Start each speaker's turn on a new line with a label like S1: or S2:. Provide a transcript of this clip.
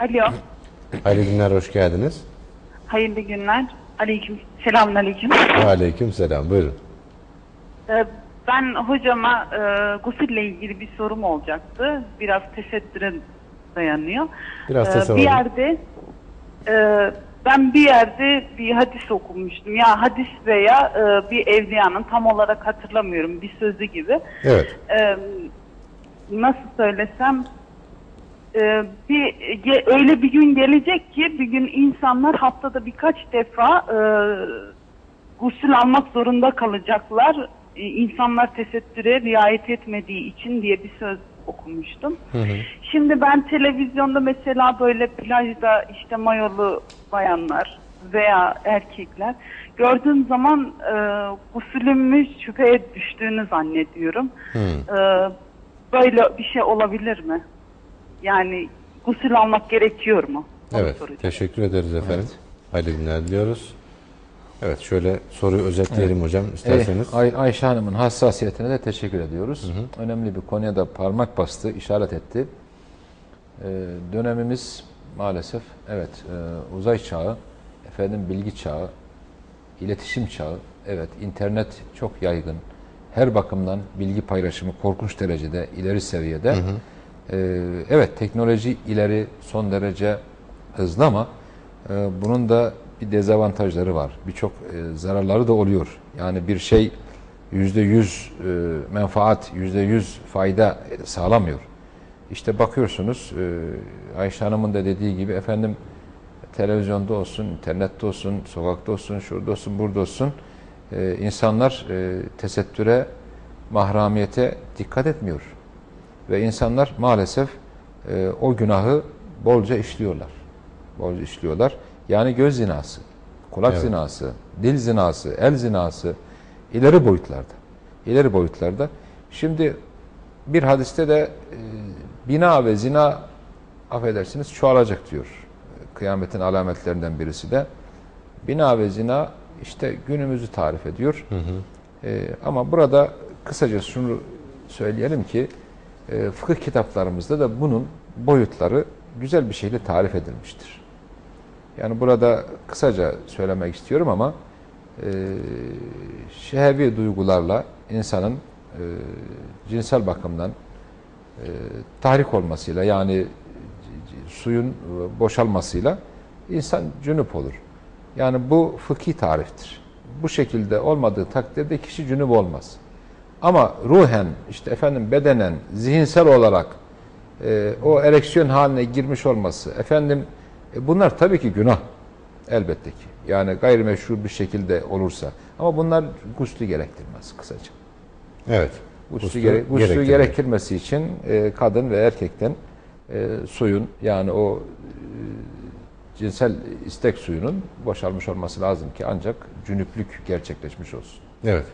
S1: Alo.
S2: Hayırlı günler, hoş geldiniz.
S1: Hayırlı günler. Aleyküm. Selamun aleyküm.
S2: Aleyküm selam, buyurun.
S1: Ee, Ben hocama e, gusülle ilgili bir sorum olacaktı. Biraz tesettüre dayanıyor.
S2: Biraz
S1: Ee, Bir yerde e, ben bir yerde bir hadis okumuştum. Ya hadis veya e, bir evliyanın tam olarak hatırlamıyorum bir sözü gibi.
S2: Evet,
S1: Ee, nasıl söylesem e, bir ge- öyle bir gün gelecek ki bir gün insanlar haftada birkaç defa e, gusül almak zorunda kalacaklar. E, insanlar tesettüre riayet etmediği için diye bir söz okumuştum. Şimdi ben televizyonda mesela böyle plajda işte mayolu bayanlar veya erkekler gördüğüm zaman e, gusülümüz şüpheye düştüğünü zannediyorum. E, böyle bir şey olabilir mi? Yani gusül almak gerekiyor mu? Onu
S2: evet.
S1: soracağım.
S2: Teşekkür ederiz efendim. Hayırlı günler diliyoruz. Evet, şöyle soruyu özetleyelim hocam isterseniz.
S3: Eh, Ay Ayşe Hanım'ın hassasiyetine de teşekkür ediyoruz. Önemli bir konuya da parmak bastı, işaret etti. Ee, dönemimiz maalesef evet e, uzay çağı, efendim bilgi çağı, iletişim çağı, evet internet çok yaygın. Her bakımdan bilgi paylaşımı korkunç derecede ileri seviyede. Ee, evet teknoloji ileri son derece hızlı ama e, bunun da bir dezavantajları var. Birçok e, zararları da oluyor. Yani bir şey yüzde yüz e, menfaat, yüzde yüz fayda sağlamıyor. İşte bakıyorsunuz e, Ayşe Hanım'ın da dediği gibi efendim televizyonda olsun, internette olsun, sokakta olsun, şurada olsun, burada olsun e, insanlar e, tesettüre, mahramiyete dikkat etmiyor. Ve insanlar maalesef e, o günahı bolca işliyorlar. Bolca işliyorlar. Yani göz zinası, kulak
S2: Evet.
S3: zinası, dil zinası, el zinası ileri boyutlarda. İleri boyutlarda. Şimdi bir hadiste de e, bina ve zina affedersiniz çoğalacak diyor. Kıyametin alametlerinden birisi de. Bina ve zina işte günümüzü tarif ediyor. E, ama burada kısaca şunu söyleyelim ki e, fıkıh kitaplarımızda da bunun boyutları güzel bir şekilde tarif edilmiştir. Yani burada kısaca söylemek istiyorum ama e, şehevi duygularla insanın e, cinsel bakımdan e, tahrik olmasıyla yani suyun boşalmasıyla insan cünüp olur. Yani bu fıkhi tariftir. Bu şekilde olmadığı takdirde kişi cünüp olmaz. Ama ruhen, işte efendim bedenen, zihinsel olarak e, o ereksiyon haline girmiş olması, efendim e, bunlar tabii ki günah elbette ki. Yani gayrimeşru bir şekilde olursa. Ama bunlar guslü gerektirmez kısaca.
S2: Evet.
S3: Guslü,
S2: Guslü
S3: gere- guslü gerektirmesi için e, kadın ve erkekten e, suyun yani o e, cinsel istek suyunun boşalmış olması lazım ki ancak cünüplük gerçekleşmiş olsun.
S2: Evet.